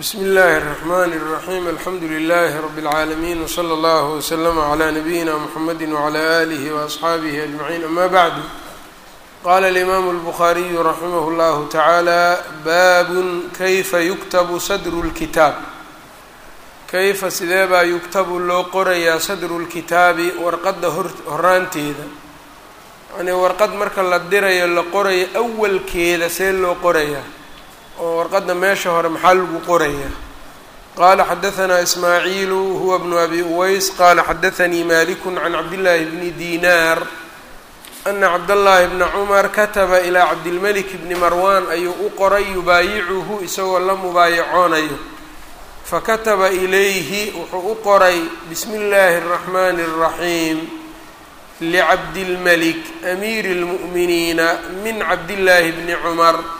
bsmi اllahi الرحmn الرaحيم alxamdu لlh رb العaalمين وslى اllه وslm عlى نbyina mحamedi وعlى آlih وأصxaabih أجمعين ama bعd qala الإmam الbخariي raximh اllah taعalى bab kayfa yuktabu sadru الkitaab kayfa sidee baa yuktabu loo qorayaa sadru اlkitaabi warqadda horaanteeda yani warqad marka la dirayo la qorayo awalkeeda see loo qorayaa oo warqadda meesha hore maxaa lagu qoraya? Qaala xadahanaa ismaaciilu huwa bnu abi uways qaala xadaanii maaliku can cabdillaahi bni diinaar ana cabdallaahi bna cumar kataba ilaa cabdilmelik bni marwaan ayuu u qoray yubaayicuhu isagoo la mubaayacoonayo fakataba ilayhi wuxuu u qoray bismi illaahi araxmaani araxiim licabdilmelik amiiri lmu'miniina min cabdillaahi bni cumar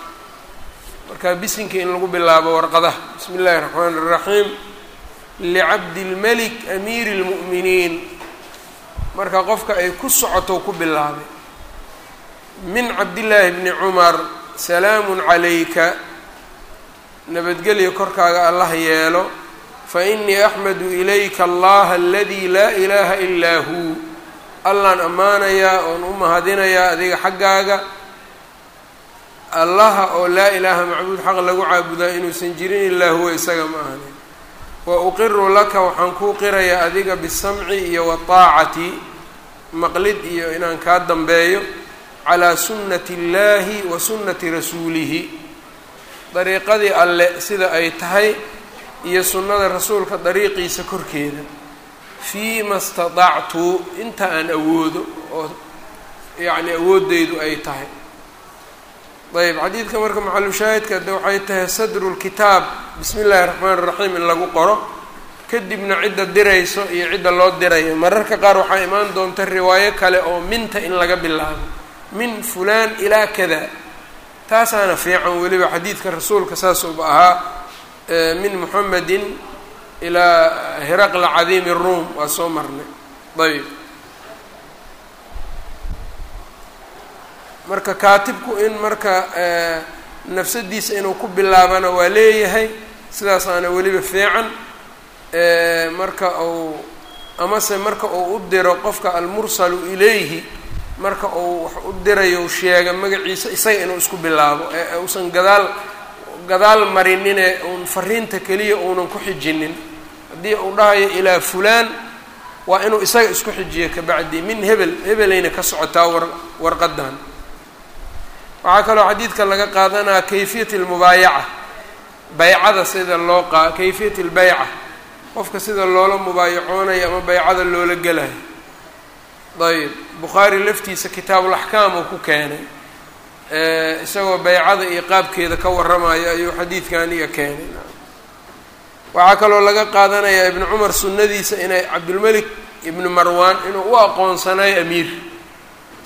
marka bisinka in lagu bilaabo warqadaha bismi اllahi الرaxmaan الraxiim licabdilmelik amiiri اlmu'miniin marka qofka ay ku socoto ku bilaabay min cabdillaahi bni cumar salaamu calayka nabadgelyo korkaaga allah yeelo fainii axmadu ilayka allaha aladi laa ilaaha ilaa huu allaan ammaanayaa oon u mahadinayaa adiga xaggaaga allaha oo laa ilaaha macbuud xaq lagu caabudaa inuusan jirin ilaa huwa isaga ma ahani wa uqiru laka waxaan kuu qirayaa adiga bisamci iyo wataacati maqlid iyo inaan kaa dambeeyo calaa sunnati illaahi wa sunnati rasuulihi. Dariiqadii alle sida ay tahay iyo sunnada rasuulka dariiqiisa korkeeda. Fii ma statactu inta aan awoodo oo yacni awooddeydu ay tahay ayb xadiidka marka maxalushaahidka de waxay tahay sadru lkitaab bismi illaahi raxmaan raxiim in lagu qoro. Kadibna cidda dirayso iyo cidda loo dirayo. Mararka qaar waxaa imaan doonta riwaayo kale oo minta in laga bilaabo. Min fulaan ilaa kada. Taasaana fiican weliba xadiidka rasuulka saasuuba ahaa min muxamedin ilaa hiraqla cadiimi ruum. Waa soo marnay. Ayb marka kaatibku in marka nafsadiisa inuu ku bilaabana waa leeyahay sidaasaana weliba fiican. Marka uu amase marka uu u diro qofka almursalu ilayhi marka uu wax u dirayo sheega magaciisa isaga inuu isku bilaabo. Ee uusan gadaal gadaal marinine uun fariinta keliya uunan ku xijinin. Haddii uu dhahayo ilaa fulaan waa inuu isaga isku xijiyo kabacdi min hebel hebelayna ka socotaa war warqadan waxaa kaloo xadiidka laga qaadanaya kayfiyat almubaayaca. Baycada sida loo qa kayfiyat albayca. Qofka sida loola mubaayacoonayo ama baycada loola gelayo. Ayb bukhaari laftiisa kitaabulaxkaam uu ku keenay isagoo baycada iyo qaabkeeda ka warramayo ayuu xadiidkan iyo keenay. Waxaa kaloo laga qaadanayaa ibnu cumar sunnadiisa inay cabdulmelik ibnu marwan inuu u aqoonsanayo amiir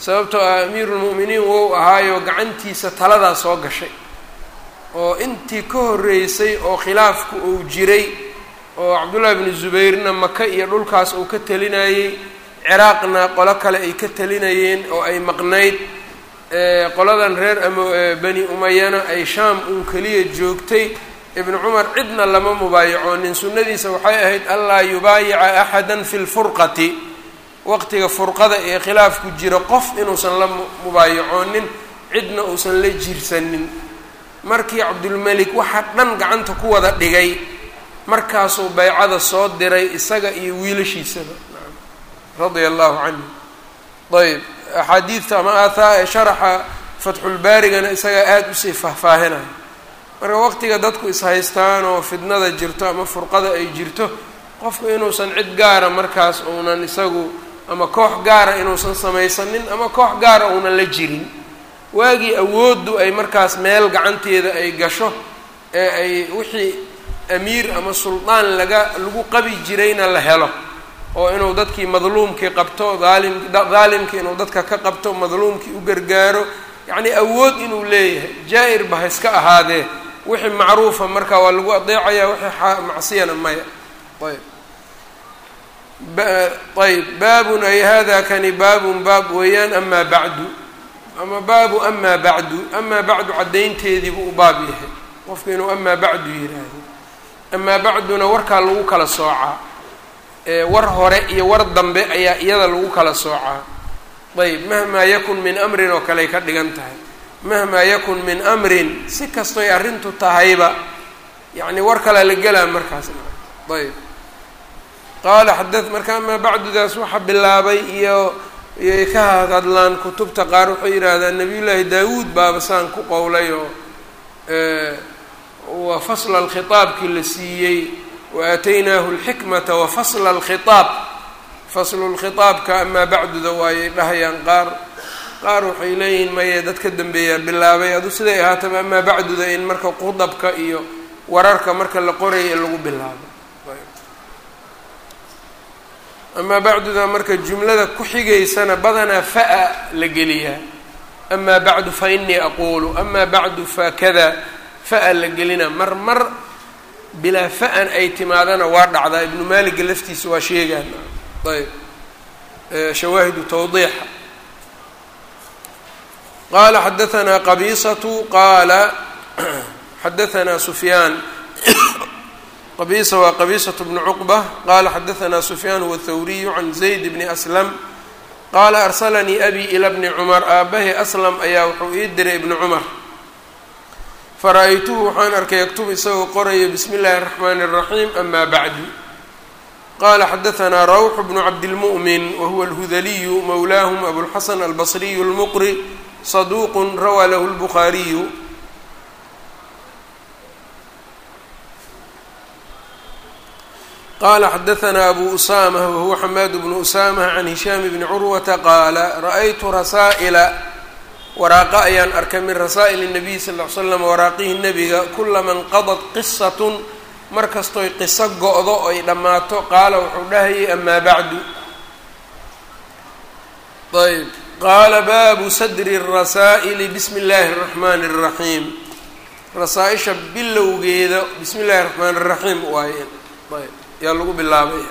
sababtoo ah amiirulmu'miniin wou ahaayo gacantiisa taladaa soo gashay oo intii ka horreysay oo khilaafku uu jiray oo cabdullahi bnu zubayrna maka iyo dhulkaas uu ka talinayey ciraaqna qolo kale ay ka talinayeen oo ay maqnayd qoladan reer ama bani umayana ay shaam uun keliya joogtay. Ibnu cumar cidna lama mubaayacoonin sunnadiisa waxay ahayd anlaa yubaayica axada fi lfurqati waqtiga furqada ee khilaafku jiro qof inuusan la mubaayacoonin cidna uusan la jirsanin. Markii cabdulmelik waxaa dhan gacanta ku wada dhigay markaasuu baycada soo diray isaga iyo wiilashiisaba. Radia allahu canhu. Ayb axaadiidta ama aathaa sharaxa fatxulbaarigana isagaa aada u sii faahfaahinaya. Marka waqtiga dadku is-haystaan oo fidnada jirto ama furqada ay jirto qofku inuusan cid gaara markaas uunan isagu ama koox gaara inuusan samaysanin ama koox gaara uunan la jirin. Waagii awooddu ay markaas meel gacanteeda ay gasho ee ay wixii amiir ama suldaan laga lagu qabi jirayna la helo. Oo inuu dadkii madluumkii qabto daalim inuu dadka ka qabto madluumkii u gargaaro. Yacnii awood inuu leeyahay. Jaa-ir ba ha iska ahaadee. Wixii macruufa marka waa lagu adeecaya wixii macsiyana maya. Ayb ayb baabun ay hada kani baabun baab weeyaan amaa bacdu. Ama baabu amaa bacdu. Amaa bacdu caddaynteedii buu u baab yahay. Qofku inuu amaa bacdu yidhaahdo amaa bacduna warkaa lagu kala soocaa. War hore iyo war dambe ayaa iyada lagu kala soocaa. Ayb mahmaa yakun min amrin oo kaley ka dhigan tahay. Mahmaa yakun min amrin. Si kastoy arrintu tahayba yacni war kalea la gelaa markaasna ayb qaala xada marka amaa bacdudaas waxaa bilaabay iyo iyoy ka hadlaan kutubta qaar waxay yidhaahdaan nabiyullaahi daawuud baaba saan ku qowlay oo wa fasla alkhitaabkii la siiyey wa aataynaahu alxikmata wa fasla alkhitaab. Faslu lkhitaabka amaa bacduda waayay dhahayaan qaar qaar waxay leeyihiin maye dad ka dambeeyaa bilaabay adu siday ahaataba amaa bacduda in marka qudabka iyo wararka marka la qoraya lagu bilaabo amaa bacduda marka jumlada ku xigaysana badanaa fa-a la geliyaa. Amaa bacdu fa inii aquulu amaa bacdu fa kada fa-a la gelina. Mar mar bilaa fa-an ay timaadana waa dhacdaa. Ibnu maaliga laftiisa waa sheegaan. Ayb. Shawaahidu tawdiixa qaala xadaanaa qabiisatu qaala xadaanaa sufyaan qabiisa waa qabiisatu bnu cuqba qaala xadaanaa sufyaan huwa thawriyu can zayd bni aslam qaala arsalanii abi ila bni cumar aabbahay aslam ayaa wuxuu ii diray ibni cumar fara-aytuhu waxaan arkay yaktubu isagoo qoraya bismi illaahi اraxmaani الraxiim ama bacdu qala xadaanaa rawxu bnu cabdilmu'min wahuwa alhudaliyu mowlaahum abulxasan albasriyu اlmuqri saduuq rawaa lahu lbukhaariyu qala xadaanaa abu usama wahuwa xamaad bnu usama can hishaam bni curwata qaala ra-aytu rasaa'ila waraaqa ayaan arkay min rasaa'il الnabiy sal ll ly slam waraaqihi nebiga kulama inqadat qisatun markastoy qiso go-do oy dhammaato qaala wuxuu dhahayay amaa bacdu ayb qaala baabu sadri الrasaa'ili bismi اllahi الraxmani الraxiim rasaa-isha bilowgeeda bismi اllahi الraxmaan الraxiim waaye ayb yaa lagu bilaabay.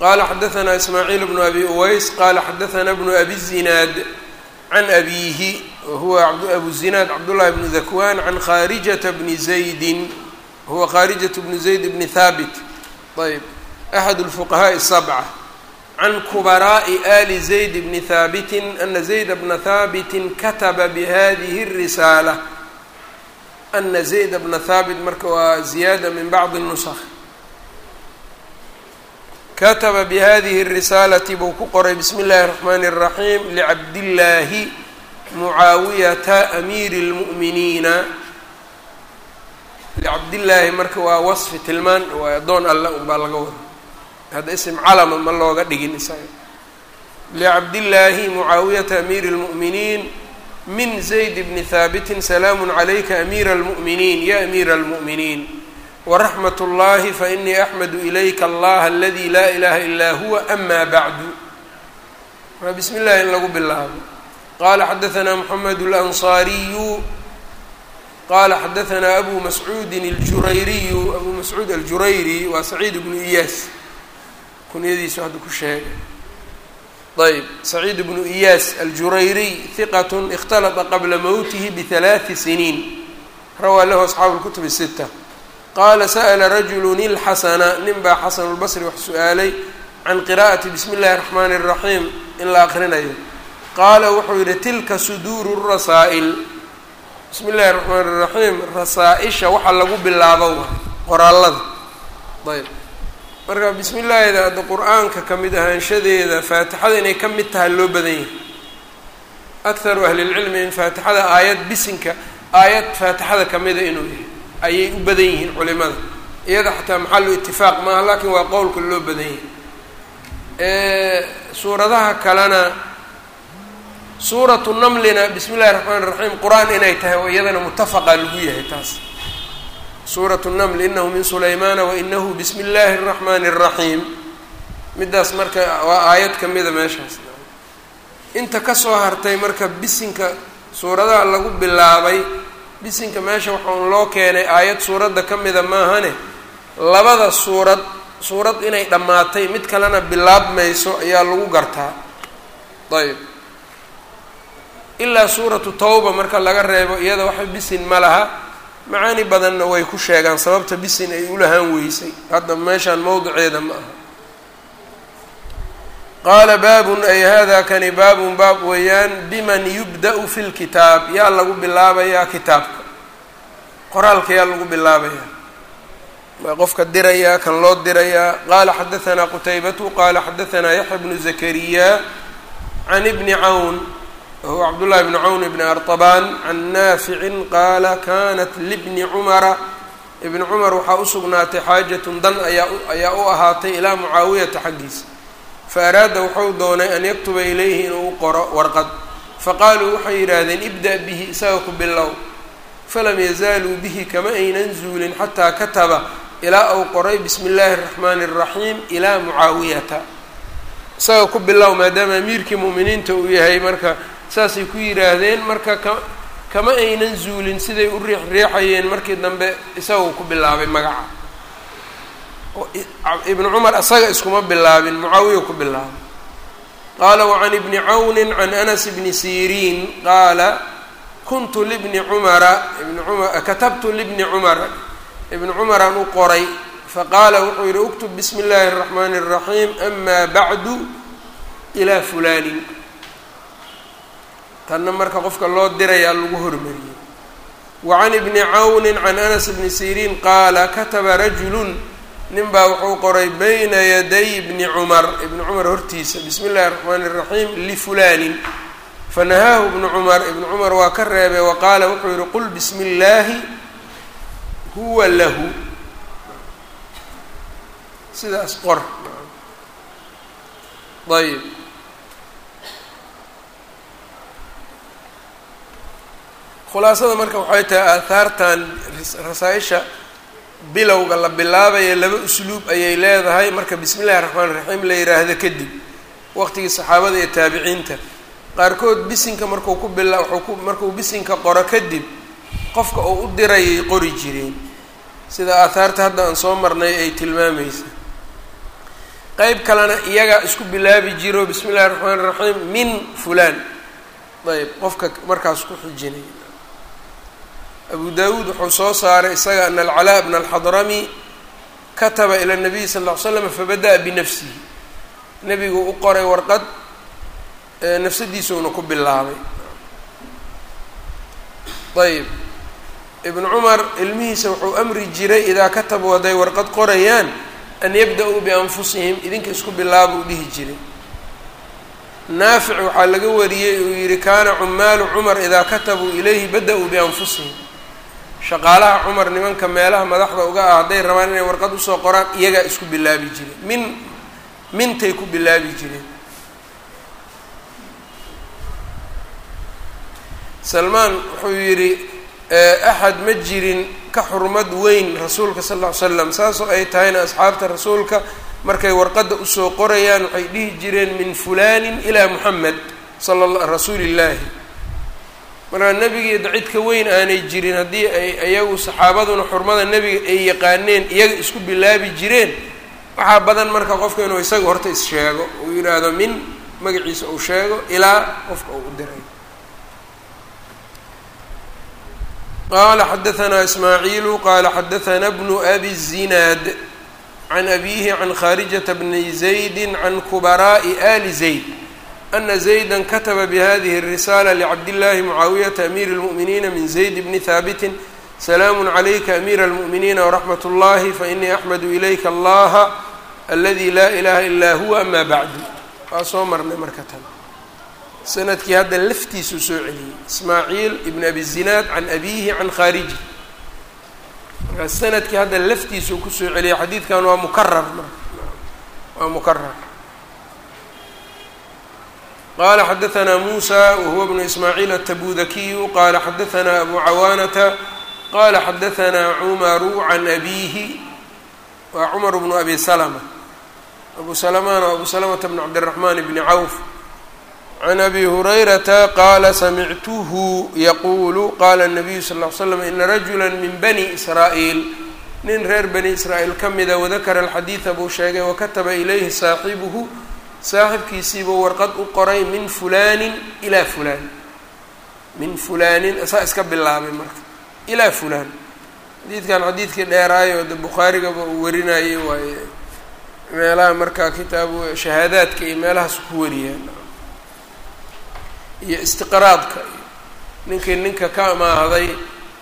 Qaala xadaanaa ismaaciil bnu abi uways qaala xadaanaa bnu abi zinaad can abiihi wahuwa abu zinaad cabdullahi bnu dakwaan can khaarijata bni zaydin huwa khaarijat bnu zayd bni thaabit. Ayb axad lfuqahaai sabca. Can kubaraa'i ali zayd bni thaabitin ana zayda bna thaabitin kataba bihadihi risaala. Ana zayda bna thaabit marka waa ziyaada min bacdi nuskh kataba bihadihi الrisaalati buu ku qoray bismi اllahi الraxmani الraxiim licabdillaahi mucaawiyata amiiri اlmu'miniina licabdillaahi marka waa wasfi tilmaan waa addoon alle unbaa laga wada hadda ism calama ma looga dhigin isaga licabdillaahi mucaawiyata amiiri اlmu'miniin min zayd bni haabitin salaamu calayka amiira اlmu'miniin ya amiira اlmu'miniin wraxmat اllahi fainii axmadu ilayka allaha aladi laa ilaha ilaa huwa ama bacdu marka bismi llahi in lagu bilaabo qala xadaanaa moxamed اlanصaariyu qala xadaanaa abu mascuudin اljurayriyu abu mascuud aljurayri waa saciid bnu iyaas kunyadiisu hadda ku sheegay ayb saciid bnu iyaas aljurayriy hiqat اkhtalطa qabla mowtihi bihalaثi siniin rawaa lahu asxaabu اlkutub الsita qaala sa'la rajulu ilxasana nin baa xasanulbasri wax su'aalay can qiraa'ati bismi illahi raxmaani raxiim in la akrinayo qaala wuxuu yidhi tilka suduuru rasaa'il. Bismi illahi raxmaani raxiim rasaa-isha waxa lagu bilaabo qoraalada. Ayb. Marka bismi illahida hadda qur'aanka ka mid ahaanshadeeda faatixada inay ka mid tahay loo badan yahay. Akharu ahlilcilmi in faatixada aayad bisinka aayad faatixada kamida inuu yahay ayay u badan yihiin culimada. Iyada xataa maxalu itifaaq maaha laakin waa qowlka loo badan yahay. Suuradaha kalena suuratu namlina bismi illahi raxmaan raxiim qur'aan inay tahay oo iyadana mutafaqa lagu yahay taas. Suuratu namli inahu min sulaymaana wainahu bismi illaahi araxmaani araxiim middaas marka waa aayad ka mida meeshaas. Inta ka soo hartay marka bisinka suuradaha lagu bilaabay bisinka meesha waxaun loo keenay aayad suuradda ka mida maahane. Labada suurad suurad inay dhammaatay mid kalena bilaabmayso ayaa lagu gartaa. Ayb ilaa suuratu tawba marka laga reebo iyada waxa bisin ma laha. Macaani badanna way ku sheegaan sababta bisin ay ulahaan weysay. Hadda meeshaan mowdiceeda ma aha qaala baabun ay hada kani baabun baab weeyaan biman yubda-u fi lkitaab yaa lagu bilaabayaa kitaabka. Qoraalka yaa lagu bilaabayaa waa qofka dirayaa kan loo dirayaa qaala xadahanaa qutaybatu qaala xadahanaa yaxya bnu zakariya can ibni cawn wahuwa cabdullahi bni cawn ibni artabaan can naaficin qaala kanat libni cumara. Ibni cumar waxaa usugnaatay xaajatun dan ayaa ayaa u ahaatay ilaa mucaawiyata xaggiisa faaraada wuxuu doonay an yaktuba ilayhi inuu u qoro warqad. Faqaaluu waxay yidhaahdeen ibda' bihi isaga ku bilow. Falam yazaaluu bihi kama aynan zuulin xataa kataba ilaa uu qoray bismi illaahi araxmaani araxiim ilaa mucaawiyata. Isaga ku bilow maadaama amiirkii mu'miniinta uu yahay marka saasay ku yidhaahdeen marka ka kama aynan zuulin siday u riix riixayeen markii dambe isagau ku bilaabay magaca ibnu cumar isaga iskuma bilaabin mucaawiya ku bilaabay qaala wacan ibni cawni can anas bni siriin qaala kuntu libni cumara ibni cumar katabtu libni cumara ibni cumaraan u qoray faqaala wuxuu yihi uktub bismi illaahi الraxmaani الraxiim ama bacdu ilaa fulaanin tanna marka qofka loo dirayaa lagu hormariyey wacan ibni cawni can anas bni siriin qaala kataba rajulu nin baa wuxuu qoray bayna yaday ibni cumar. Ibni cumar hortiisa bismi illahi raxmaani raxiim lifulanin fanahaahu ibnu cumar. Ibnu cumar waa ka reebay wa qaala wuxuu yihi qul bismi illaahi huwa lahu. Sidaas qor. Ayb khulaasada marka waxay tahay aathaartan rasaa-isha bilowga la bilaabaya laba usluub ayay leedahay. Marka bismi illahi raxmaan raxiim la yiraahdo kadib waqtigii saxaabada iyo taabiciinta qaarkood bisinka markuu ku bila wuxuu ku markuu bisinka qoro kadib qofka uu u dirayay qori jireen sida aahaarta hadda aan soo marnay ay tilmaamaysa. Qeyb kalena iyagaa isku bilaabi jiro bismi illahi raxmaan raxiim min fulaan. Ayb qofka markaas ku xijinay abu dawuud wuxuu soo saaray isaga ana alcalaa bna alxadrami kataba ila nabiy sal ll ly slam fabada-a binafsihi. Nebiguu u qoray warqad nafsadiisuuna ku bilaabay. Ayb ibnu cumar ilmihiisa wuxuu amri jiray idaa katabuu hadday warqad qorayaan an yabda-uu bianfusihim idinka isku bilaaba u dhihi jiray. Naafic waxaa laga wariyey uu yihi kaana cumaalu cumar idaa katabuu ilayhi bada-uu bianfusihim shaqaalaha cumar nimanka meelaha madaxda uga ah hadday rabaan inay warqad u soo qoraan iyagaa isku bilaabi jireen min mintay ku bilaabi jireen. Salmaan wuxuu yidhi axad ma jirin ka xurmad weyn rasuulka sal ll ly slam saasoo ay tahayna asxaabta rasuulka markay warqadda u soo qorayaan waxay dhihi jireen min fulanin ilaa muxamed sala rasuulillaahi markaa nebigeeda cid ka weyn aanay jirin haddii ay iyagu saxaabaduna xurmada nebiga ay yaqaaneen iyaga isku bilaabi jireen waxaa badan marka qofka inuu isaga horta is-sheego uu yidhaahdo min magaciisa uu sheego ilaa qofka uu u diray. Qala xadaanaa ismaaciilu qala xadaanaa bnu abi الzinaad can abihi can khaarijata bni zaydi can kubaraa'i ali zayd ana zayda kataba bihadihi الrisala licabdillaahi mucaawiyata amiiri اlmu'miniina min zayd bni haabitin salaamu calayka amiira اlmu'miniina wraxmat اllahi fainii axmadu ilayka allaha aladi laa ilaha ilaa huwa ama bacdu waa soo marnay marka tan sanadkii hadda laftiisuu soo celiyey ismaaciil ibn abi zinaad can abihi can khaariji markaa sanadkii hadda laftiisuu kusoo celiyey xadiidkan waa mukarar marka waa mukarar qala xadaanaa muusa wahuwa bnu ismaaciil atabudakiyu qala xadaanaa abu cawaanata qala xadaanaa cumaru can abihi waa cumar bnu abi salma abu salamana abu salamata bn cabdiraxman bni cawf can abi hurayrata qaala samictuhu yaquulu qaala nabiyu sal ly slam ina rajula min bani israa'iil nin reer bani israa'iil ka mida wadakara alxadiida buu sheegay wakataba ilayhi saaxibuhu saaxibkiisiibuu warqad u qoray min fulaanin ilaa fulaan. Min fulaanin saa iska bilaabay marka. Ilaa fulaan. Xadiidkan xadiidkii dheeraayo de bukhaarigaba uu warinayay waaye meelaha markaa kitaabu shahaadaadka iyo meelahaas ku wariyaan iyo istiqraadka. Ninkii ninka ka amaahday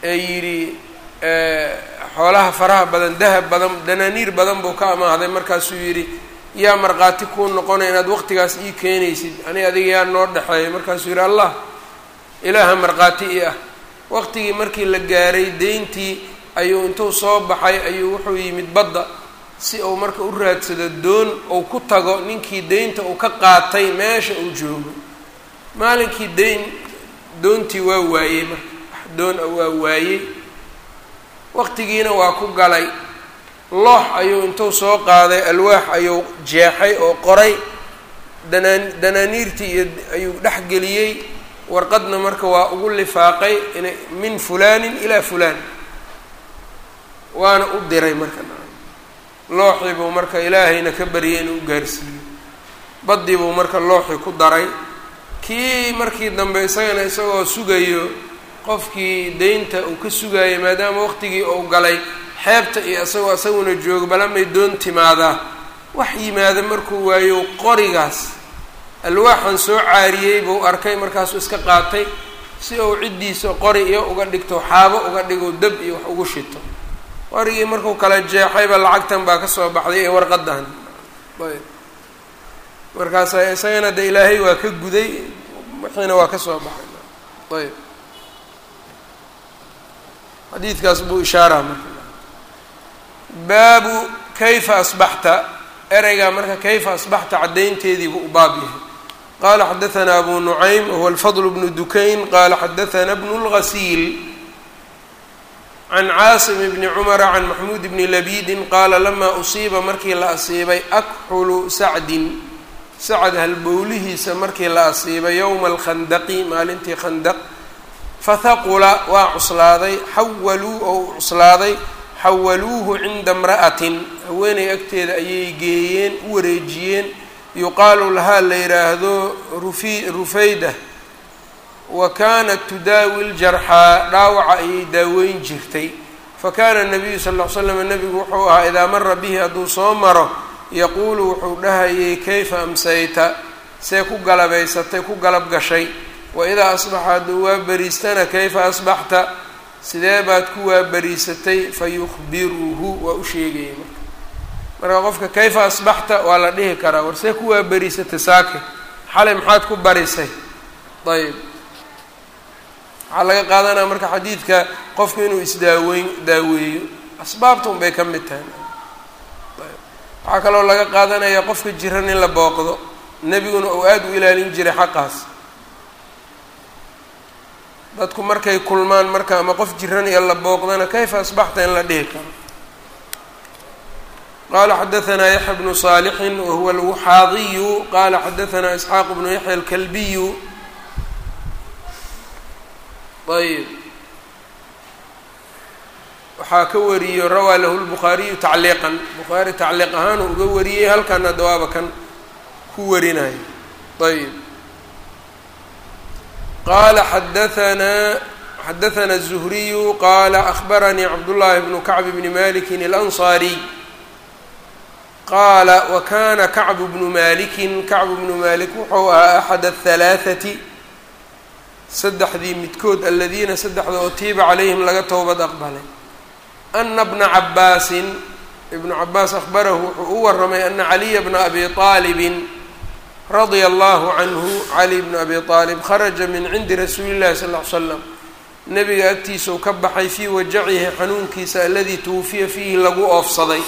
ee yidhi xoolaha faraha badan dahab badan danaaniir badan buu ka amaahday markaasuu yidhi yaa markhaati kuu noqonaya inaad waqtigaas ii keenaysid ani adiga yaa noo dhexeeya markaasuu yidhi allah ilaaha markhaati i ah. Waqtigii markii la gaaray deyntii ayuu intuu soo baxay ayuu wuxuu yimid badda. Si uu marka u raadsado doon uu ku tago ninkii deynta uu ka qaatay meesha uu joogo. Maalinkii deyn doontii waa waayey marka. Doon a waa waayey. Waqtigiina waa ku galay loox ayuu intuu soo qaaday alwaax ayuu jeexay oo qoray. Danaan danaaniirtii iyo ayuu dhexgeliyey warqadna marka waa ugu lifaaqay ina min fulaanin ilaa fulaan. Waana u diray marka. Looxii buu marka ilaahayna ka baryay inuu gaarsiiyo baddii buu marka looxii ku daray. Kii markii dambe isagana isagoo sugayo qofkii deynta uu ka sugaayay maadaama waqtigii uu galay xeebta iyo isagoo isaguna joogo balamay doon timaadaa wax yimaada markuu waayo qorigaas. Alwaaxan soo caariyey buu arkay markaasuu iska qaatay si uu ciddiisa qori iyo uga dhigto xaabo uga dhigo dab iyo wax ugu shito. Qorigii markuu kala jeexayba lacagtan baa ka soo baxday ee warqadan ayb. Markaasa isagana de ilaahay waa ka guday wixiina waa ka soo baxay. Ayb. Xadiidkaas buu ishaaraa marka baabu kayfa asbaxta? Ereygaa marka kayfa asbaxta caddaynteediibu u baab yahay. Qala xadaanaa abu nucaym wahuwa alfadl bnu dukayn qala xadaanaa bnu lgasiil can caasim bni cumara can maxmuud bni labiidin qaala lamaa usiiba markii la asiibay akxulu sacdin. Sacad halbowlihiisa markii la asiibay yowma alkhandaqi maalintii khandaq fahaqula waa cuslaaday xawaluu oo u cuslaaday xawaluuhu cinda imra'atin haweeney agteeda ayay geeyeen u wareejiyeen yuqaalu lahaa la yidhaahdo rufi rufayda wa kaanat tudaawi ljarxaa dhaawaca ayay daaweyn jirtay fa kaana nabiyu sal ll ly slam nabigu wuxuu ahaa idaa mara bihi hadduu soo maro yaquulu wuxuu dhahayay kayfa amsayta see ku galabaysatay ku galab gashay wa idaa asbaxa hadduu waa beriistana kayfa asbaxta sidee baad ku waaberiisatay fa yukhbiruhu waa u sheegaya marka. Marka qofka kayfa asbaxta waa la dhihi karaa war see ku waaberiisatay saake? Xalay maxaad ku barisay? Ayb waxaa laga qaadanaya marka xadiidka qofku inuu isdaaweyn daaweeyo asbaabta un bay ka mid tahay. Waxaa kaloo laga qaadanaya qofka jiran in la booqdo nebiguna uu aada u ilaalin jiray xaqaas dadku markay kulmaan marka ama qof jiran iyo la booqdana kayfa asbaxta in la dhihi karo qala xadaثna yaxya bnu صaalixin wahuwa alwuxaadiyu qala xadaثna isxaaq bnu yaxya alkalbiyu ayb waxaa ka wariyo rawaa lahu lbukhaariyu tacliiqan bukhaari tacliiq ahaan uu uga wariyey halkana dawaaba kan ku warinayo ayb qala xadaanaa xadaثna الزhriyu qala akhbaranii cabdullahi bnu kacb bni maliki اlanصariy qaala wakana kacbu bnu maliki kacbu bnu malik wuxuu ahaa axad الhalaaثati saddexdii midkood aladiina saddexda oo tiiba calayhim laga towbad aqbalay ana bna cabaasin ibnu cabaas akhbarahu wuxuu u waramay ana caliya bna abi aalibin radia allahu canhu cali bna abi aalib kharaja min cindi rasuuli llahi sal ly slam nebiga agtiisau ka baxay fii wajacihi xanuunkiisa aladii tuwufiya fiihi lagu oofsaday.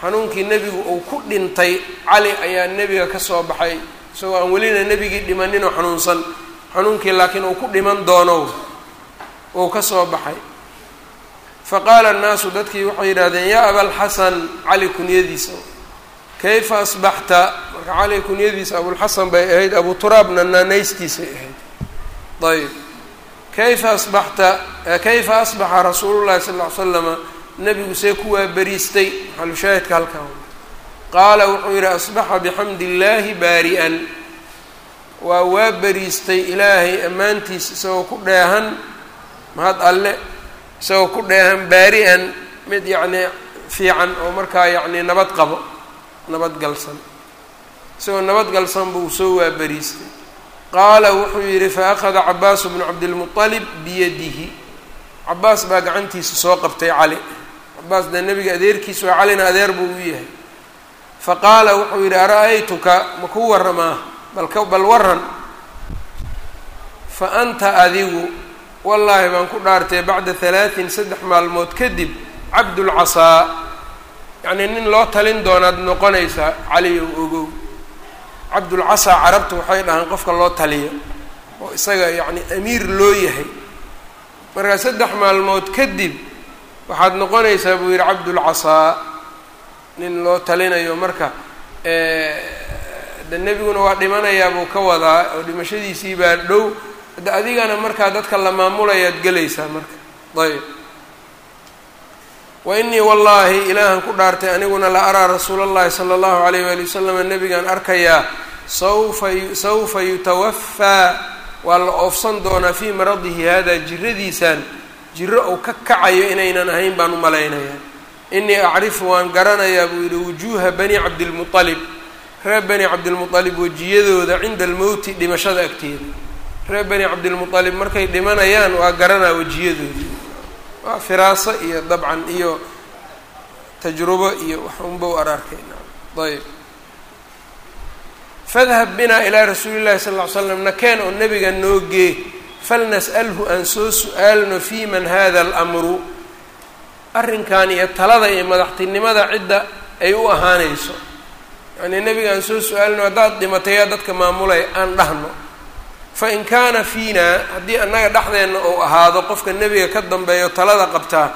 Xanuunkii nebigu uu ku dhintay cali ayaa nebiga ka soo baxay. Isagoo aan welina nebigii dhimaninoo xanuunsan. Xanuunkii laakiin uu ku dhiman doono uu ka soo baxay. Fa qaala annaasu dadkii waxay yidhahdeen yaa abalxasan cali kunyadiisa kayfa asbaxta marka cali kunyadiisa abulxasan bay ahayd abu turaabna naanaystiisay ahayd ayb kayfa asbaxta kayfa asbaxa rasuulu llahi sal ll ly slama nebigu see ku waaberiistay maxalushaahidka halkan qaala wuxuu yidhi asbaxa bixamdi illaahi baari-an waa waa beriistay ilaahay ammaantiisa isagoo ku dheehan mahad alle isagoo ku dheehan baari-an mid yacnii fiican oo markaa yacnii nabad qabo nabadgalsan isagoo nabadgalsan buu soo waabariistay. Qaala wuxuu yidhi fa akhada cabaasu bnu cabdilmuطalib biyadihi. Cabaas baa gacantiisa soo qabtay cali. Cabaas dee nebiga adeerkiisa waa calina adeer buu u yahay. Fa qaala wuxuu yidhi ara-aytuka? Ma ku waramaa? Balka bal waran fa anta adigu? Wallaahi baan ku dhaartay bacda halaatin saddex maalmood kadib cabdulcasaa yacnii nin loo talin doonaad noqonaysaa caliyow ogow. Cabdulcasaa carabta waxay dhahaan qofka loo taliyo oo isaga yacni amiir loo yahay. Markaa saddex maalmood kadib waxaad noqonaysaa buu yidhi cabdulcasaa nin loo talinayo marka de nebiguna waa dhimanayaa buu ka wadaa oo dhimashadiisii baa dhow. De adigana markaa dadka la maamulayaad gelaysaa marka. Ayb wa inii wallaahi ilaahan ku dhaartay aniguna la araa rasuula allahi sala allahu alayh waali wasalam nebigaan arkayaa sawfa sawfa yutawafaa waa la oofsan doonaa fii maradihi hada jiradiisaan jiro uu ka kacayo inaynan ahayn baan u malaynayaa inii acrifu waan garanayaa buu yidhi wujuuha bani cabdilmualib reer bani cabdilmualib wejiyadooda cinda almowti dhimashada agteeda. Reer bani cabdilmualib markay dhimanayaan waa garanaa wejiyadoodii waa firaaso iyo dabcan iyo tajrubo iyo wax unba u ararkayna ayb fadhab binaa ilaa rasuuli llahi sal ll ly slam nakeen oo nebiga noo gee falnas'alhu aan soo su'aalno fi man hada alamru arrinkan iyo talada iyo madaxtinimada cidda ay u ahaanayso. Yacnii nebiga aan soo su'aalno haddaad dhimatay yaa dadka maamulay aan dhahno fa in kaana fiina haddii annaga dhexdeenna uu ahaado qofka nebiga ka dambeeyo talada qabtaa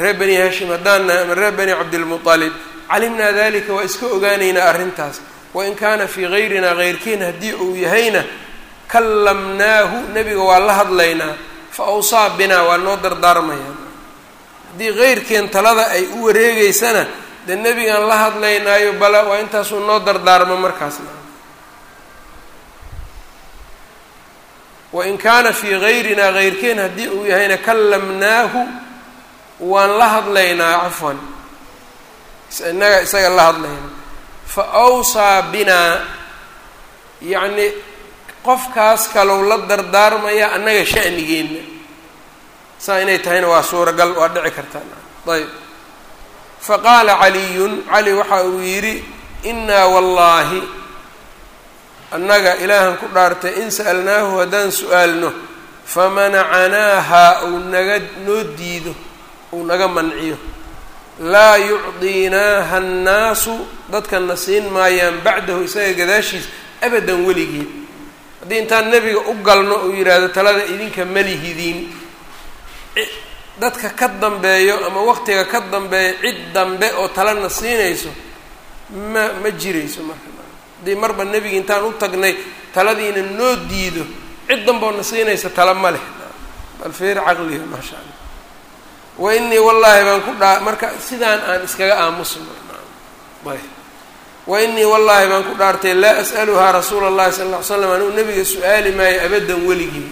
reer bani hashim haddaanna ama reer bani cabdilmualib calimnaa dalika waa iska ogaanaynaa arrintaas. Wain kaana fii gayrina keyrkiin haddii uu yahayna kallamnaahu nebiga waa la hadlaynaa fa awsaa binaa waa noo dardaarmayaa haddii keyrkeen talada ay u wareegeysana dee nebigaan la hadlaynaayo bala waa intaasuu noo dardaarmo markaasna wain kaana fii gayrina keyrkeen haddii uu yahayna kallamnaahu waan la hadlaynaa cafwan inaga isaga la hadlaynaa fa awsaa binaa yacni qofkaas kalow la dardaarmaya annaga sha'nigeenna saa inay tahayna waa suuragal waa dhici kartaa fa qaala caliyun cali waxa uu yidhi innaa wallaahi annaga ilaahan ku dhaartay in sa'alnaahu haddaan su'aalno famanacanaaha uu naga noo diido uu naga manciyo. Laa yucdiinaaha annaasu dadkana siin maayaan bacdahu isaga gadaashiis abadan weligeed. Haddii intaan nebiga u galno uu yidhaahdo talada idinka malihidiin dadka ka dambeeyo ama waqtiga ka dambeeya cid dambe oo talana siinayso ma ma jirayso marka haddii marba nebiga intaan u tagnay taladiina noo diido cid dambe oo na siinaysa tala ma leh. Bal feer caqliga maasha allah. Wa inii wallaahi baan ku dhaa marka sidaan aan iskaga aamusno wa inii wallaahi baan ku dhaartay laa as'aluhaa rasuula allahi sala alla ly slam anuu nebiga su'aali maayo abaddan weligii.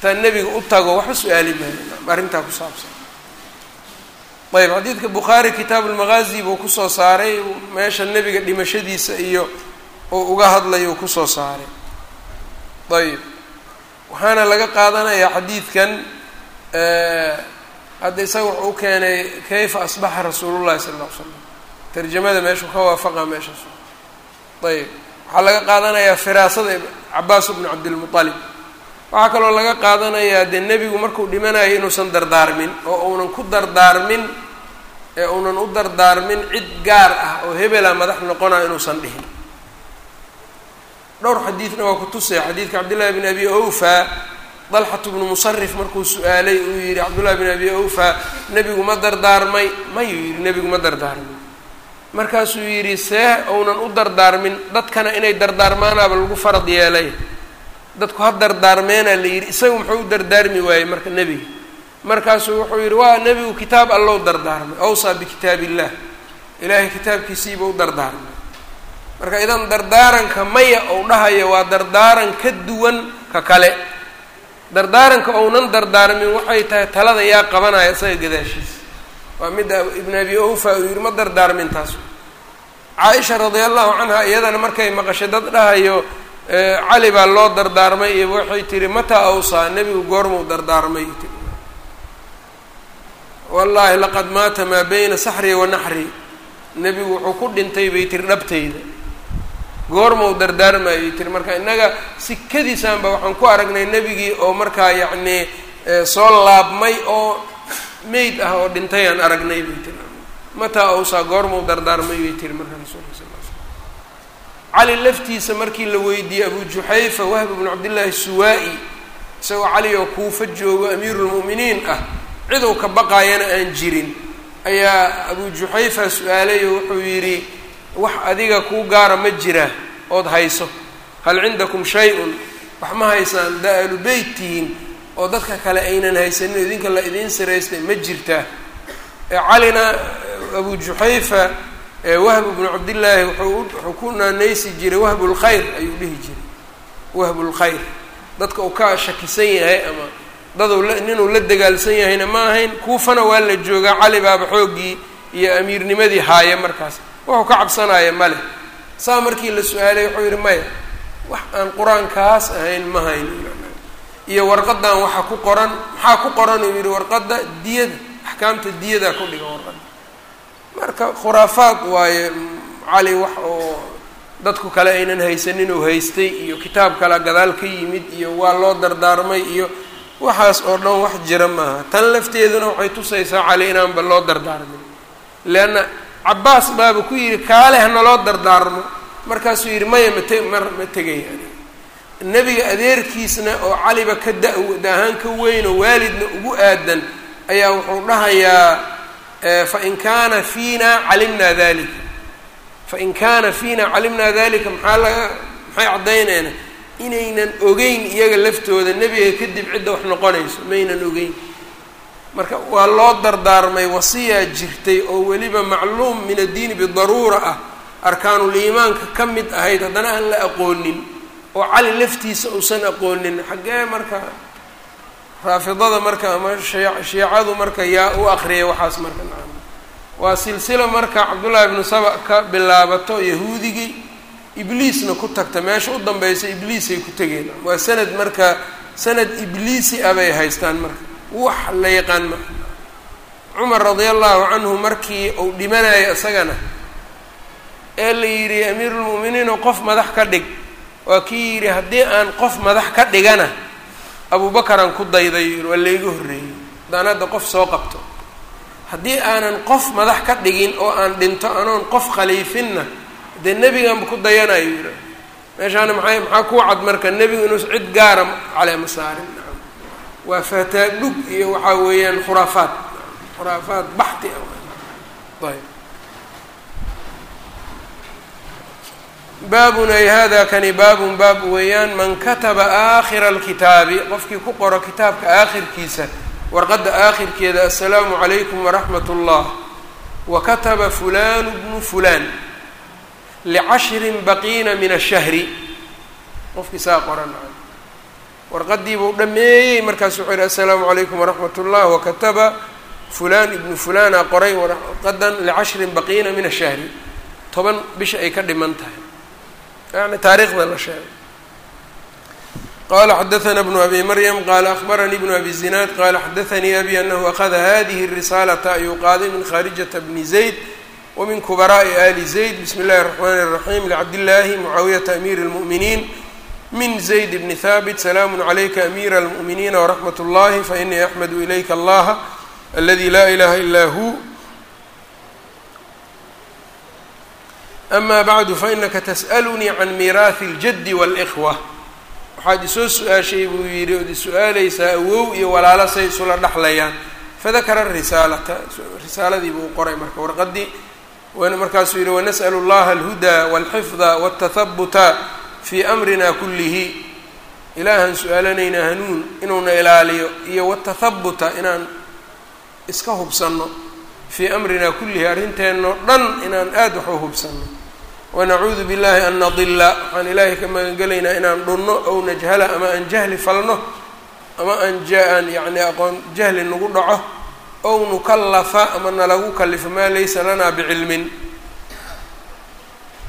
Intaan nebiga u tago waxba su'aali maayo. Arrintaa ku saabsan. Ayb xadiidka bukhaari kitaabu lmaqaazi buu ku soo saaray meesha nebiga dhimashadiisa iyo uu uga hadlayuu ku soo saaray. Ayb waxaana laga qaadanayaa xadiidkan hadda isaga wuxuu u keenay kayfa asbaxa rasuulullahi sala alla ly slam tarjamada meeshuu ka waafaqa meeshaas ayb waxaa laga qaadanayaa firaasada cabaas bnu cabdilmualib waxaa kaloo laga qaadanayaa dee nebigu markuu dhimanayo inuusan dardaarmin oo uunan ku dardaarmin ee uunan u dardaarmin cid gaar ah oo hebela madax noqonayo inuusan dhihin dhowr xadiidna waa ku tusaya xadiidka cabdillahi bn abi awfa dalxatu bnu musarif markuu su'aalay uu yihi cabdullahi bn abi awfa nebigu ma dardaarmay. Mayuu yihi nebigu ma dardaarmin. Markaasuu yidhi see uunan u dardaarmin. Dadkana inay dardaarmaanaaba lagu farad yeelay. Dadku ha dardaarmeenaa la yidhi. Isagu muxuu u dardaarmi waayey marka nebiga markaasuu wuxuu yidhi waa nebigu kitaab allow dardaarmay. Awsaa bikitaab illah ilaahay kitaabkiisiiba u dardaarmay marka idan dardaaranka maya ou dhahayo waa dardaaran ka duwan ka kale. Dardaaranka ounan dardaarmin waxay tahay talada yaa qabanaya isaga gadaashiisa waa midda ibn abi awfa uu yihi ma dardaarmin taas caaisha radia allahu canha iyadana markay maqashay dad dhahayo cali baa loo dardaarmay iyo waxay tihi mataa awsaa nebigu goormuu dardaarmay. Wallaahi laqad maata maa bayna saxrii wa naxri nebigu wuxuu ku dhintay bay tiri dhabtayda goormau dardaarmayay tiri marka innaga sikadiisaanba waxaan ku aragnay nebigii oo markaa yacnii soo laabmay oo meyd ah oo dhintay aan aragnay bay tiri mataa awsaa goormau dardaarmay bay tiri marka rasuulka sal l cali laftiisa markii la weydiiyey abu juxayfa wahb bnu cabdillaahi suwaa-i isagoo cali oo kuufa joogo amiiruulmu'miniin ah cidow ka baqaayana aan jirin ayaa abu juxayfa su'aalay wuxuu yidhi wax adiga kuu gaara ma jira ood hayso. Hal cindakum shay-un wax ma haysaan da ahlu beyt tihiin oo dadka kale aynan haysanin idinka la idiin siraystay ma jirtaa calina abu juxayfa wahb bnu cabdillaahi wuxuu ku naanaysi jiray wahbu lkhayr ayuu dhihi jiray. Wahbu lkhayr dadka uu ka shakisan yahay ama daduu la ninuu la dagaalsan yahayna ma ahayn kuufana waa la joogaa cali baaba xooggii iyo amiirnimadii haaya markaas wuxuu ka cabsanaya ma leh saa markii la su'aalay wuxuu yidhi maya wax aan qur'aankaas ahayn ma hayn iyo warqadan waxa ku qoran maxaa ku qoran uu yidhi warqadda diyada axkaamta diyadaa ku dhiga warqadda marka khuraafaad waaye cali wax oo dadku kale aynan haysanin uu haystay iyo kitaab kale gadaal ka yimid iyo waa loo dardaarmay iyo waxaas oo dhan wax jira maaha. Tan lafteeduna waxay tusaysaa cali inaanba loo dardaarmin. Leanna cabbaas baaba ku yidhi kaale hanaloo dardaarmo. Markaasuu yidhi maya mar ma tegay nebiga adeerkiisna oo caliba ka da- da'ahaan ka weyn oo waalidna ugu aadan ayaa wuxuu dhahayaa fain kaana fiina calimnaa dalika fain kaana fiina calimnaa dalika maxaa laga maxay caddaynayna? Inaynan ogeyn iyaga laftooda nebiga kadib cidda wax noqonayso maynan ogeyn marka waa loo dardaarmay wasiyaa jirtay oo weliba macluum min addiini bidaruura ah. Arkaanuliimaanka ka mid ahayd haddana aan la aqoonin oo cali laftiisa uusan aqoonin xaggee marka raafidada marka ama shiicadu marka yaa u akriyay waxaas marka nacam. Waa silsila marka cabdullaahi ibnu saba ka bilaabato yahuudigii ibliisna ku tagta. Meesha u dambaysa ibliisay ku tegeen. Waa sanad marka sanad ibliisi ah haystaan marka wax la yaqaan marka cumar radia allahu canhu markii uu dhimanayo isagana ee la yidhi amiirulmu'miniinoo qof madax ka dhig. Waa kii yidhi haddii aan qof madax ka dhigana abuubakaraan ku dayday waa layga horreeyey. Haddaan hadda qof soo qabto. Haddii aanan qof madax ka dhigin oo aan dhinto anoon qof khaliifinna dee nebiganba ku dayanayo meeshaana maxay maxaa kuu cad marka nebigu inuus cid gaara caleema saarin waa faataadhug iyo waxaa weeyaan khuraafaad. Khuraafaad baxti ah ayb baabun ay hada kani baabun baab weeyaan man kataba aakhira alkitaabi qofkii ku qoro kitaabka aakhirkiisa warqadda aakhirkeeda assalaamu calaykum waraxmat ullah wa kataba fulanu bnu fulaan licashrin baqiina min ashahri qofkii saa qoran warqadii buu dhameeyey markaas wuxuu yihi assalaamu calaykum waraxmat ullah wakataba fulaan ibnu fulaana qoray warqadan licashrin baqiina min ashahri toban bisha ay ka dhiman tahay yani taariikhda la sheegay qala xadaثna bnu abi maryam qala akhbaranii bnu abi zinaad qala xadaثanii abi anahu akhada hadihi الrisaalata ayuu qaaday min khaarijata bni zayd wmin kubaraaءi ali zayd bismi اllahi الرaxmani الraxim lcabdillaahi mucaawiyata amiir اlmuؤminiin min zayd bni haabit salaamu عalayka amiira اlmuؤminiina wraxmat اllahi fainii axmadu ilayka allaha aladi laa ilaha ila hu ama bacdu fainaka tas'alunii can miiraahi اljaddi wاlإkhwa waxaad isoo su-aashay buu yidhi ood is-su-aaleysaa awow iyo walaalo say isula dhexlayaan fadakara risaalata risaaladii buu qoray marka warqadii markaasuu yihi wanas'l اllaha alhudaa wاlxifda wاltathabuta fii amrina kulihi ilaahaan su'aalanaynaa hanuun inuuna ilaaliyo iyo wاtathabuta inaan iska hubsanno. Fii amrina kulihi arrinteenno dhan inaan aada wax u hubsanno wanacuudu billahi an nadila waxaan ilaahay ka magangelaynaa inaan dhunno ow najhala ama aan jahli falno ama aan ja-an yacni aqoon jahli nagu dhaco ow nukallafa ama nalagu kalifo maa laysa lanaa bicilmin.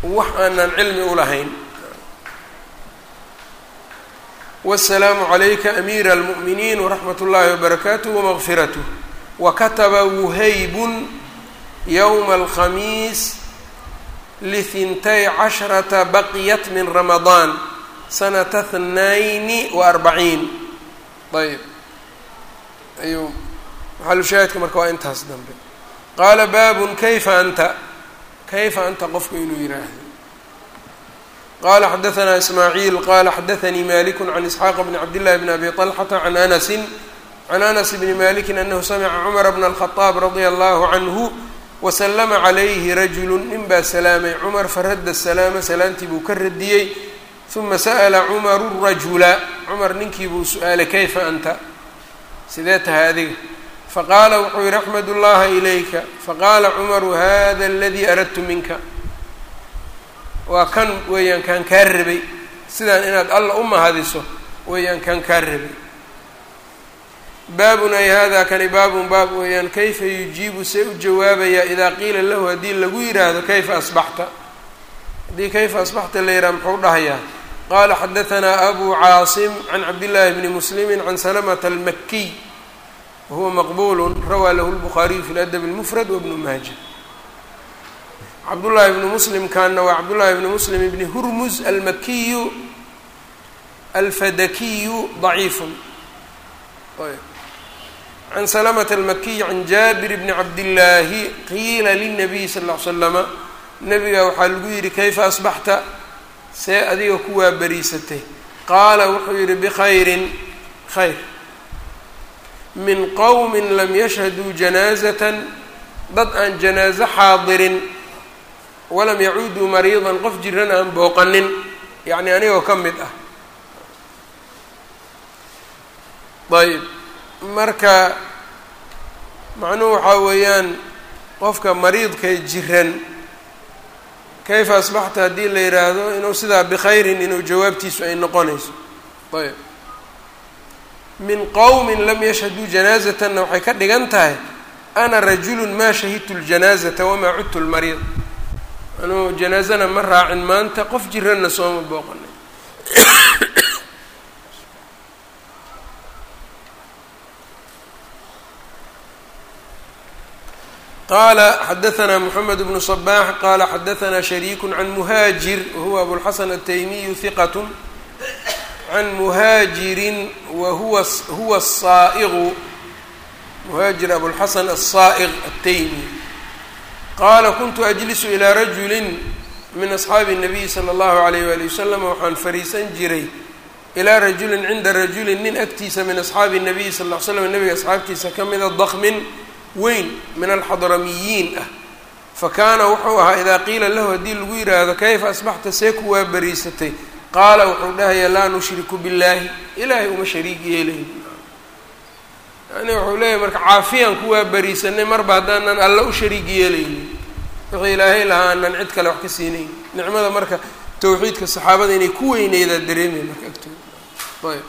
Wax aanan cilmi u lahayn wasalaamu calayka amiira almu'miniin waraxmat ullaahi wabarakaatuh wamaqfirath wakataba wuhaybun yowma alkhamiis lihintay casharata baqiyat min ramadaan sanata thnayni wa arbaciin ayb ayuu maxalushaahidka marka waa intaas dambe qaala baabun kayfa anta kayfa anta qofku inuu yidhaahdo qala xadaثna ismaaعiil qala xadaثanii malik can isxaaq bni cabdillahi bn abi طalxata can anasi can anas bni maliki anahu samca cumar bna الkhaطaab radia allahu canhu waslama calayhi rajulu nin baa salaamay cumar faradda salaama salaamtii buu ka radiyey uma sa'la cumaru rajula cumar ninkii buu su-aalay kayfa anta sidee tahay adiga faqaala wuxuu yihi axmed اllaha ilayka faqaala cumaru hada aladii aradtu minka waa kan weeyaan kaan kaa rabay. Sidaan inaad alla u mahadiso weeyaan kaan kaa rabay. Baabun ay hada kani baabun baab weeyaan kayfa yujiibu see u jawaabayaa idaa qiila lahu haddii lagu yidhaahdo kayfa asbaxta? Haddii kayfa asbaxta la yidhaha muxuu dhahayaa qaala xadahanaa abu caasim can cabdillaahi bni muslimi can salamata almakiy wahuwa maqbulu rawaa lahu lbukhaariyu fi ladab اlmufrad wabnu maaja cabdullaahi bnu muslim kaana waa cabdullaahi bnu muslim ibni hurmuz almakiyu alfadakiyu daciifun can salamata almakiy can jaabir bni cabdillaahi qiila linabiyi sal ll ly slama nabiga waxaa lagu yidhi kayfa asbaxta? See adiga ku waabariisatay qaala wuxuu yidhi bikhayrin khayr. Min qowmin lam yashhaduu janaazatan. Dad aan janaaso xaadirin walam yacuuduu mariidan qof jiran aan booqanin. Yacni anigoo ka mid ah. Ayb marka macnuhu waxaa weeyaan qofka mariidkay jiran kayfa asbaxta haddii la yidhaahdo inuu sidaa bikhayrin inuu jawaabtiisu ay noqonayso. Ayb min qowmin lam yashhaduu janaazatanna waxay ka dhigan tahay ana rajulun maa shahidtu ljanaazata wamaa cudtu lmariid anuu janaazana ma raacin maanta qof jiranna sooma booqanay qala xadaثna mحamed bnu صbaح qala xadaثna shariik can muhaajir wahuwa abulxasan الtaymiyu hiqat can muhaajirin wahuwa huwa الsaaئqu muhaajir abulxasan الsaaئq الtaymi qaala kuntu ajlisu ilaa rajulin min asxaabi nabiyi sala allahu alayh waali wasalam waxaan fariisan jiray ilaa rajulin cinda rajulin nin agtiisa min asxaabi nabiyi sal ll ly slam nebiga asxaabtiisa ka mida dakmin weyn min alxadramiyiin ah. Fa kaana wuxuu ahaa idaa qiila lahu haddii lagu yidhaahdo kayfa asbaxta? See kuwaa bariisatay qaala wuxuu dhahaya laa nushriku billaahi ilaahay uma shariig yeelayn yani wuxuu leeyahay marka caafiyaan kuwaa bariisanay marba haddaanan alla u shariig yeelaynin. Wixii ilaahay lahaa anaan cid kale wax ka siinayn. Nicmada marka tawxiidka saxaabada inay ku weyneydaa dareemaya marka agtooda ayb.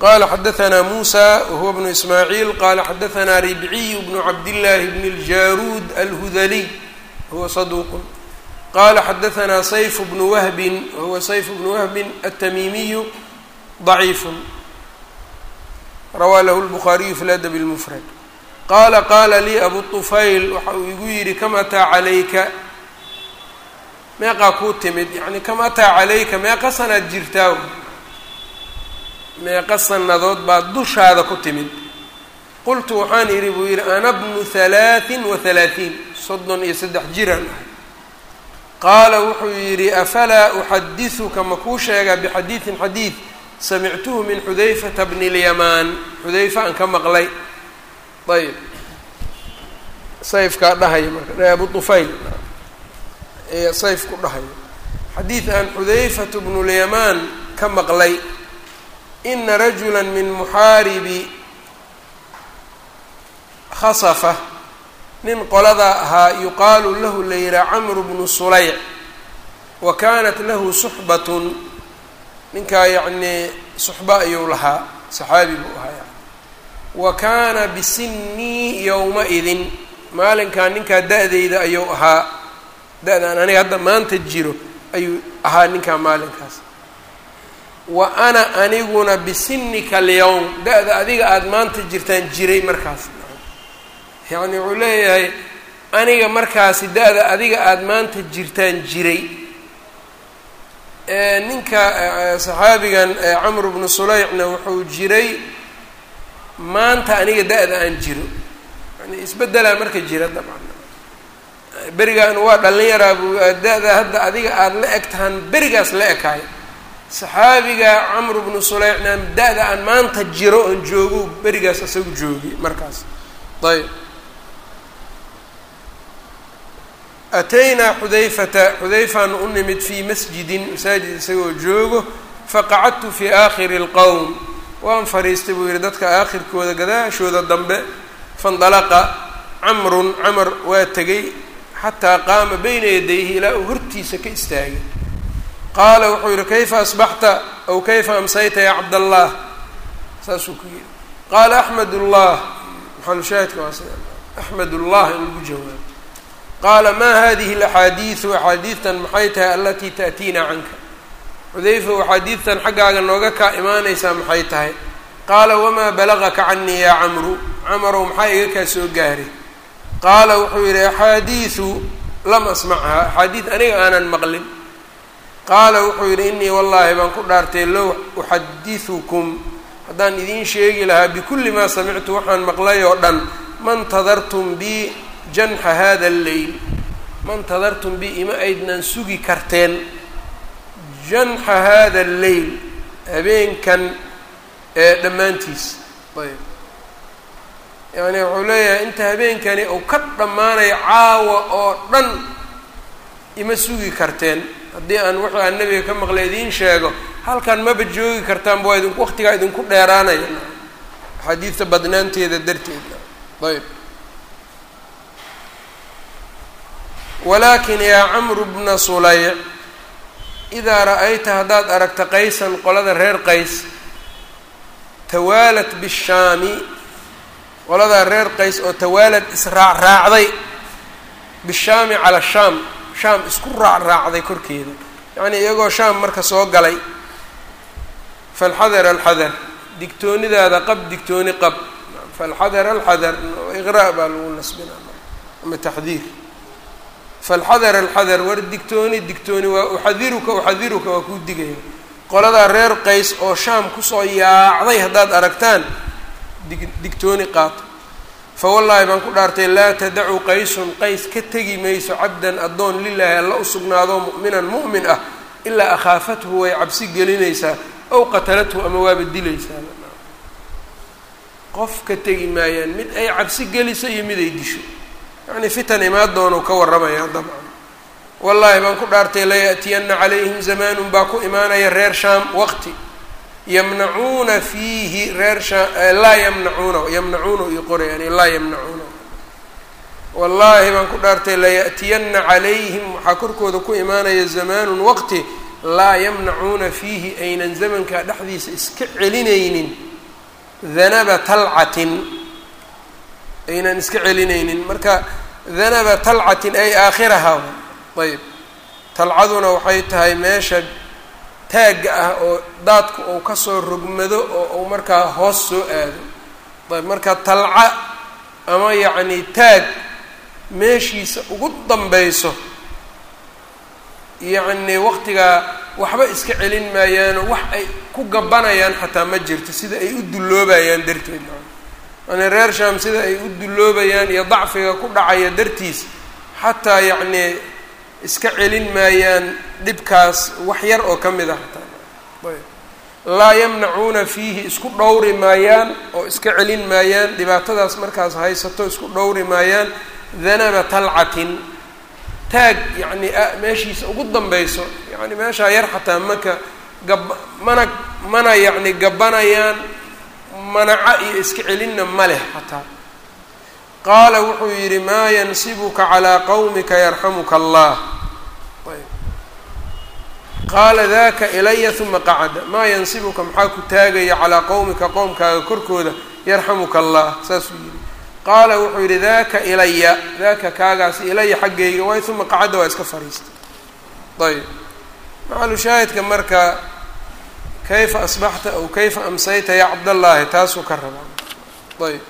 Qala xadaanaa muusa wahuwa bnu ismaaciil qala xadaanaa ribciyu bnu cabdillaahi bn اljaruud alhudaliy wahuwa saduuqun. Qala xadaanaa sayfu bnu wahbin wahuwa sayfu bnu rawaa lahu lbukhaariyu fi ladabi lmufrad qaala qaala lii abu tufayl waxa uu igu yidhi kamataa calayka? Meeqaa kuu timid yani kamataa calayka? Meeqa sanaad jirtaa? Meeqa sanadood baa dushaada ku timid. Qultu waxaan idhi buu yidhi ana bnu halaatin wa halaatiin soddon iyo saddex jiraan. Ah qaala wuxuu yidhi afalaa uxadisuka ma kuu sheegaa bixadiidin xadiid samictuhu min xudayfata bni اlyamaan xudayfa aan ka maqlay ayb sayfkaa dhahaya marka abu طufayl ee sayf ku dhahaya xadiid aan xudayfatu bnu lyamaan ka maqlay ina rajula min muxaaribi khasafa nin qolada ahaa yuqaalu lahu la yihaa camru bnu sulayc wa kaanat lahu suxbatun ninkaa yacnii suxba ayuu lahaa saxaabi buu ahaa yani wa kaana bisinnii yowma-idin maalinkaa ninkaa da-deyda ayuu ahaa. Da-daan aniga hadda maanta jiro ayuu ahaa ninkaa maalinkaas. Wa ana aniguna bisinika alyowm da-da adiga aada maanta jirtaan jiray markaas. Yacni wuxuu leeyahay aniga markaasi da-da adiga aada maanta jirtaan jiray ninka saxaabigan camr bnu sulaycna wuxuu jiray maanta aniga da-da aan jiro. Yani isbeddelaa marka jira dabcan. Berigaan waa dhallin yaraa da-da hadda adiga aada la eg tahaan berigaas la ekaay. Saxaabiga camr bnu sulaycna da-da aan maanta jiro oon joogo berigaas isagu joogi markaas. Ayb ataynaa xudayfata xudayfaan u nimid fii masjidin masaajid isagoo joogo faqacadtu fii aakhiri اlqowm waan fadhiistay buu yihi dadka aakhirkooda gadaashooda dambe faindalaqa camrun camar waa tegay xataa qaama bayna yadayhi ilaa uu hortiisa ka istaagay qaala wuxuu yihi kayfa asbaxta aw kayfa amsayta ya cabdallah saasuu ku yihi qaala axmed ullah maxalushaahidka waa sida axmed ullah in lagu jawaabo qaala maa hadihi alaxaadiidu axaadiidtan maxay tahay alatii ta'tiina canka xudayfa axaadiidtan xaggaaga nooga kaa imaanaysaa maxay tahay qaala wamaa balagaka canii yaa camru camarow maxaa iga kaa soo gaaray qaala wuxuu yidhi axaadiidu lam asmachaa axaadiid aniga aanan maqlin qaala wuxuu yidhi inii wallaahi baan ku dhaartay low uxadiثukum haddaan idiin sheegi lahaa bikulli maa samictu waxaan maqlay oo dhan ma ntadartum bi janxa hada alleyl ma ntadartum bi ima aydnan sugi karteen janxa hada alleyl habeenkan ee dhammaantiis. Ayb. Yani wuxuu leeyahay inta habeenkani uu ka dhammaanayo caawa oo dhan ima sugi karteen. Haddii aan wuxuu aan nabiga ka maqlay idiin sheego halkan maba joogi kartaanba waa idinku waqtigaa idinku dheeraanaya axaadiidta badnaanteeda darteed ayb walaakin yaa camru bna sulayc idaa ra'ayta haddaad aragta qaysan qolada reer qays tawaalat bishaami qoladaa reer qays oo tawaalad israacraacday bishaami cala shaam shaam isku raacraacday korkeeda. Yacnii iyagoo shaam marka soo galay falxadar alxadar digtoonidaada qab digtooni qab. Falxadar alxadar iqraa baa lagu nasbina ama taxdiir falxadar alxadar war digtooni digtooni waa uxadiruka uxadiruka waa kuu digaya qoladaa reer qays oo shaam ku soo yaacday haddaad aragtaan dig digtooni qaato. Fa wallaahi baan ku dhaartay laa tadacu qaysun qays ka tegi mayso cabdan addoon lilaahi alla u sugnaadoo mu'minan mu'min ah ilaa akhaafathu way cabsi gelinaysaa ow qatalathu ama waaba dilaysaa. Qof ka tegi maayaan mid ay cabsi geliso iyo mid ay disho yacnii fitan imaa doonuu ka warramayaa dabcan wallaahi baan ku dhaartay laya'tiyanna calayhim zamaanun baa ku imaanaya reer shaam waqti. Yamnacuuna fiihi reer shaa laa yamnacuuna yamnacuuna io qorayaan laa yamnacuuna. Wallaahi baan ku dhaartay laya'tiyanna calayhim waxaa korkooda ku imaanaya zamaanun waqti laa yamnacuuna fiihi aynan zamankaa dhexdiisa iska celinaynin. Danaba talcatin aynan iska celinaynin. Marka danaba talcatin ay aakhiraha. Ayb. Talcaduna waxay tahay meesha taagga ah oo daadku uu ka soo rogmado oo uu markaa hoos soo aado. Ayb marka talca ama yacni taag meeshiisa ugu danbeyso yacni waqtigaa waxba iska celin maayaanoo wax ay ku gabanayaan xataa ma jirto sida ay u dulloobayaan darteed yani reer shaam sida ay u dulloobayaan iyo dacfiga ku dhacaya dartiis xataa yacnii iska celin maayaan dhibkaas wax yar oo ka mid ah xataa laa yamnacuuna fiihi isku dhowri maayaan oo iska celin maayaan dhibaatadaas markaas haysato isku dhowri maayaan danaba talcatin. Taag yacni meeshiisa ugu danbeyso yacni meeshaa yar xataa maka gab mana mana yacni gabanayaan manaca iyo iska celinna ma leh xataa. Qaala wuxuu yidhi maa yansibuka calaa qowmika yarxamuka allah. Qaala daka ilaya uma qacada. Maa yansibuka maxaa ku taagaya calaa qowmika qowmkaaga korkooda? Yarxamuka allah. Saasuu yihi qaala wuxuu yidhi daka ilaya daka kaagaasi ilaya xaggayga. Waay uma qacadda waa iska fariistay. Ayb. Maxalu shaahidka marka kayfa asbaxta aw kayfa amsayta ya cabdallaahi taasuu ka rabaa ayb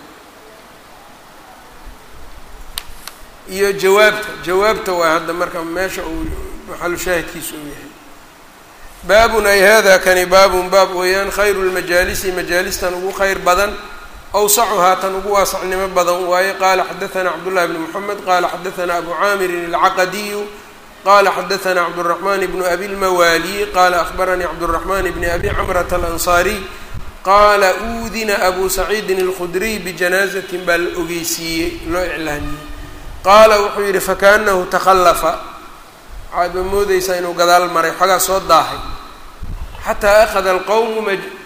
iyo jawaabta jawaabta waa hadda marka meesha uu maxalu shaahidkiisa uu yahay baabun ay hada kani baabun baab weeyaan khayru lmajaalisi majaalistan ugu khayr badan awsacuhaa tan ugu waasacnimo badan waaye qaala xadaثna cabdullahi bn moxamed qaala xadaثna abu caamirin alcaqadiyu qala xadaثna cabdالرaحman bn abi اlmawali qala akhbaranii cabdالرaحman bn abi camrata alanصariy qaala uudina abu saciidin اlkhudriy bijanaazatin baa la ogeysiiyey loo iclaamiyey qaala wuxuu yihi fakaanahu takhallafa waxaad ba moodeysaa inuu gadaal maray xoogaa soo daahay xataa akhada alqowmu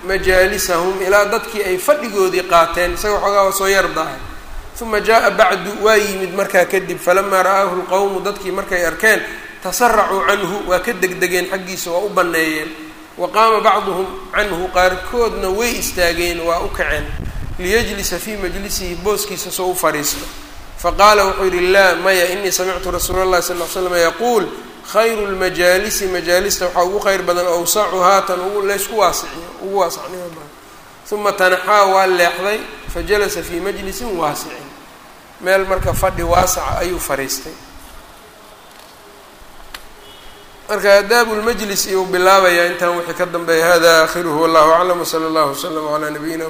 majaalisahum ilaa dadkii ay fadhigoodii qaateen isaga xoogaa soo yar daahay uma jaa bacdu waa yimid markaa kadib falamaa ra'aahu lqowmu dadkii markay arkeen tasaracuu canhu waa ka degdegeen xaggiisa waa u banneeyeen. Wa qaama bacduhum canhu qaarkoodna way istaageen waa u kaceen. Liyajlisa fii majlisihi booskiisa soo u fadhiisto. Faqaala wuxuu yihi laa maya inii samictu rasuula اllahi sal l slam yaquul khayru lmajaalisi majaalista waxaa ugu khayr badan awsacuhaa tan laysku waasiciyo ugu waasacnimo badan. Uma tanaxaa waa leexday fajalasa fii majlisin waasicin. Meel marka fadhi waasaca ayuu fadhiistay marka adaabu lmajlis iyuu bilaabayaa intaan wixii ka dambeeya hada aakhiruhu wallahu aclam wsala allahu waslama calaa nabiyina